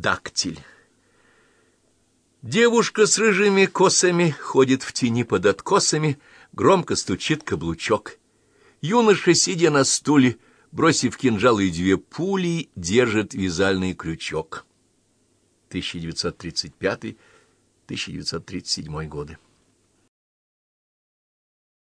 Дактиль. Девушка с рыжими косами ходит в тени под откосами, громко стучит каблучок. Юноша, сидя на стуле, бросив кинжал и две пули, держит вязальный крючок. 1935-1937 годы.